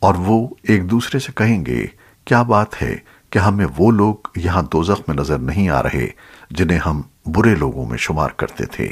اور وہ ایک دوسرے سے کہیں گے، کیا بات ہے کہ ہمیں وہ لوگ یہاں دوزخ میں نظر نہیں آ رہے جنہیں ہم برے لوگوں میں شمار کرتے تھے؟